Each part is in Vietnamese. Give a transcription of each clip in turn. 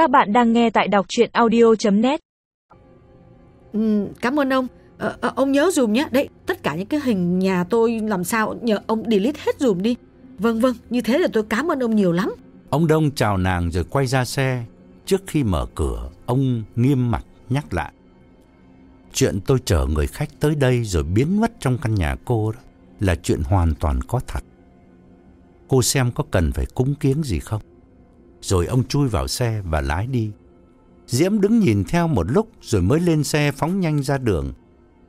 Các bạn đang nghe tại đọc chuyện audio.net Ừ, cảm ơn ông. Ờ, ờ, ông nhớ dùm nhé. Đấy, tất cả những cái hình nhà tôi làm sao nhờ ông delete hết dùm đi. Vâng vâng, như thế là tôi cảm ơn ông nhiều lắm. Ông Đông chào nàng rồi quay ra xe. Trước khi mở cửa, ông nghiêm mặt nhắc lại. Chuyện tôi chở người khách tới đây rồi biến mất trong căn nhà cô đó là chuyện hoàn toàn có thật. Cô xem có cần phải cúng kiếng gì không? Rồi ông chui vào xe và lái đi. Diễm đứng nhìn theo một lúc rồi mới lên xe phóng nhanh ra đường.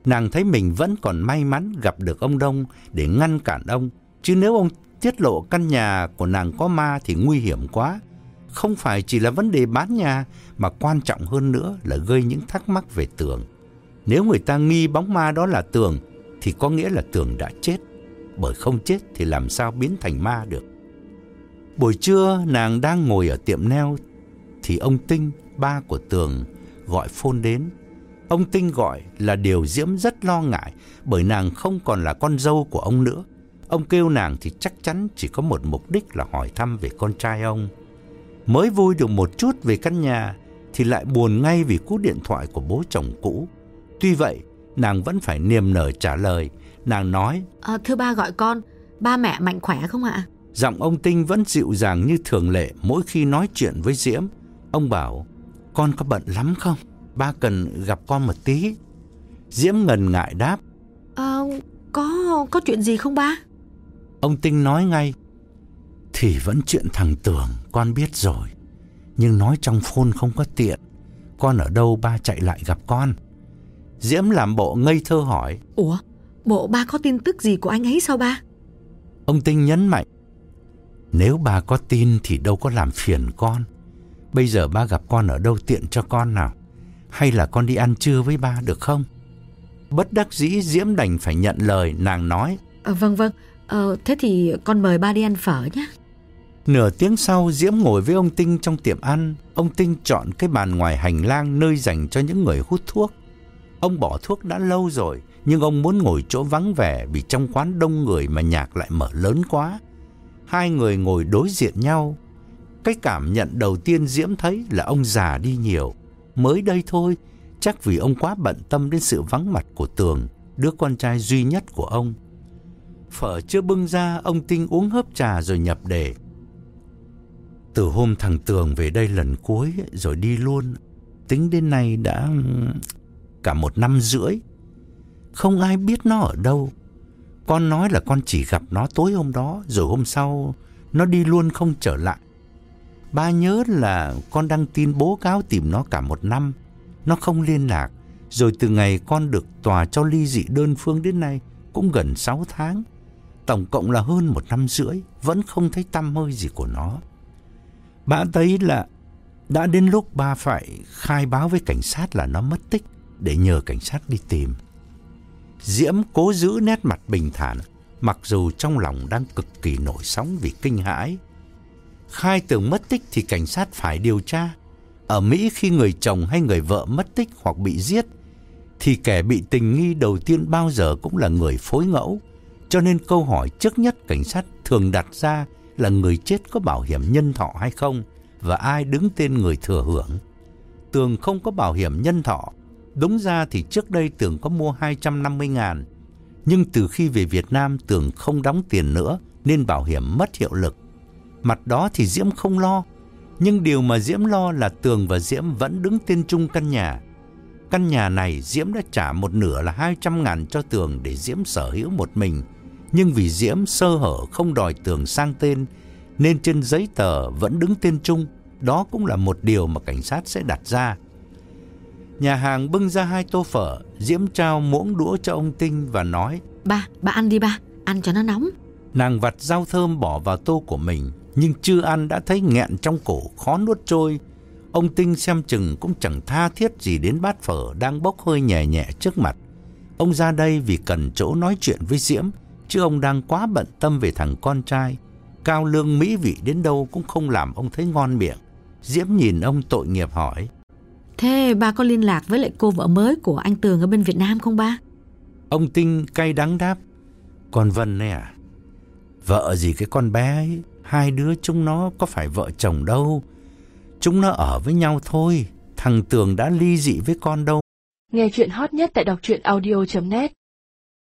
Nàng thấy mình vẫn còn may mắn gặp được ông Đông để ngăn cản ông. Chứ nếu ông tiết lộ căn nhà của nàng có ma thì nguy hiểm quá. Không phải chỉ là vấn đề bán nhà, mà quan trọng hơn nữa là gây những thắc mắc về tường. Nếu người ta nghi bóng ma đó là tường, thì có nghĩa là tường đã chết. Bởi không chết thì làm sao biến thành ma được. Buổi trưa nàng đang ngồi ở tiệm neo thì ông Tinh, ba của Tường, gọi phone đến. Ông Tinh gọi là điều Diễm rất lo ngại bởi nàng không còn là con dâu của ông nữa. Ông kêu nàng thì chắc chắn chỉ có một mục đích là hỏi thăm về con trai ông. Mới vui được một chút về căn nhà thì lại buồn ngay vì cú điện thoại của bố chồng cũ. Tuy vậy, nàng vẫn phải niềm nở trả lời. Nàng nói, à, thưa ba gọi con, ba mẹ mạnh khỏe không ạ? Giọng ông Tinh vẫn dịu dàng như thường lệ mỗi khi nói chuyện với Diễm. Ông bảo, con có bận lắm không? Ba cần gặp con một tí. Diễm ngần ngại đáp. Ờ, có, có chuyện gì không ba? Ông Tinh nói ngay. Thì vẫn chuyện thằng Tường, con biết rồi. Nhưng nói trong phone không có tiện. Con ở đâu ba chạy lại gặp con. Diễm làm bộ ngây thơ hỏi. Ủa, bộ ba có tin tức gì của anh ấy sao ba? Ông Tinh nhấn mạnh. Nếu bà có tin thì đâu có làm phiền con. Bây giờ ba gặp con ở đâu tiện cho con nào? Hay là con đi ăn trưa với ba được không? Bất đắc dĩ Diễm đành phải nhận lời nàng nói. Ờ, vâng vâng, ờ, thế thì con mời ba đi ăn phở nhé. Nửa tiếng sau Diễm ngồi với ông Tinh trong tiệm ăn. Ông Tinh chọn cái bàn ngoài hành lang nơi dành cho những người hút thuốc. Ông bỏ thuốc đã lâu rồi, nhưng ông muốn ngồi chỗ vắng vẻ vì trong quán đông người mà nhạc lại mở lớn quá. Hai người ngồi đối diện nhau. Cái cảm nhận đầu tiên Diễm thấy là ông già đi nhiều. Mới đây thôi, chắc vì ông quá bận tâm đến sự vắng mặt của Tường, đứa con trai duy nhất của ông. Phở chưa bưng ra, ông Tinh uống hớp trà rồi nhập đề. Từ hôm thằng Tường về đây lần cuối rồi đi luôn, tính đến nay đã cả một năm rưỡi. Không ai biết nó ở đâu. Con nói là con chỉ gặp nó tối hôm đó, rồi hôm sau nó đi luôn không trở lại. Ba nhớ là con đăng tin bố cáo tìm nó cả một năm, nó không liên lạc. Rồi từ ngày con được tòa cho ly dị đơn phương đến nay cũng gần 6 tháng. Tổng cộng là hơn một năm rưỡi, vẫn không thấy tăm hơi gì của nó. Ba thấy là đã đến lúc ba phải khai báo với cảnh sát là nó mất tích để nhờ cảnh sát đi tìm. Diễm cố giữ nét mặt bình thản, mặc dù trong lòng đang cực kỳ nổi sóng vì kinh hãi. Khai tưởng mất tích thì cảnh sát phải điều tra. Ở Mỹ khi người chồng hay người vợ mất tích hoặc bị giết, thì kẻ bị tình nghi đầu tiên bao giờ cũng là người phối ngẫu. Cho nên câu hỏi trước nhất cảnh sát thường đặt ra là người chết có bảo hiểm nhân thọ hay không và ai đứng tên người thừa hưởng. Tường không có bảo hiểm nhân thọ. Đúng ra thì trước đây Tường có mua 250 ngàn. Nhưng từ khi về Việt Nam Tường không đóng tiền nữa nên bảo hiểm mất hiệu lực. Mặt đó thì Diễm không lo. Nhưng điều mà Diễm lo là Tường và Diễm vẫn đứng tên chung căn nhà. Căn nhà này Diễm đã trả một nửa là 200 ngàn cho Tường để Diễm sở hữu một mình. Nhưng vì Diễm sơ hở không đòi Tường sang tên, nên trên giấy tờ vẫn đứng tên chung. Đó cũng là một điều mà cảnh sát sẽ đặt ra. Nhà hàng bưng ra hai tô phở, Diễm trao muỗng đũa cho ông Tinh và nói Ba, ba ăn đi ba, ăn cho nó nóng. Nàng vặt rau thơm bỏ vào tô của mình, nhưng chưa ăn đã thấy nghẹn trong cổ, khó nuốt trôi. Ông Tinh xem chừng cũng chẳng tha thiết gì đến bát phở đang bốc hơi nhẹ nhẹ trước mặt. Ông ra đây vì cần chỗ nói chuyện với Diễm, chứ ông đang quá bận tâm về thằng con trai. Cao lương mỹ vị đến đâu cũng không làm ông thấy ngon miệng. Diễm nhìn ông tội nghiệp hỏi. Thế ba có liên lạc với lại cô vợ mới của anh Tường ở bên Việt Nam không ba? Ông Tinh cay đắng đáp. Con Vân này à? Vợ gì cái con bé ấy? Hai đứa chúng nó có phải vợ chồng đâu. Chúng nó ở với nhau thôi. Thằng Tường đã ly dị với con đâu. Nghe chuyện hot nhất tại đọc truyện audio.net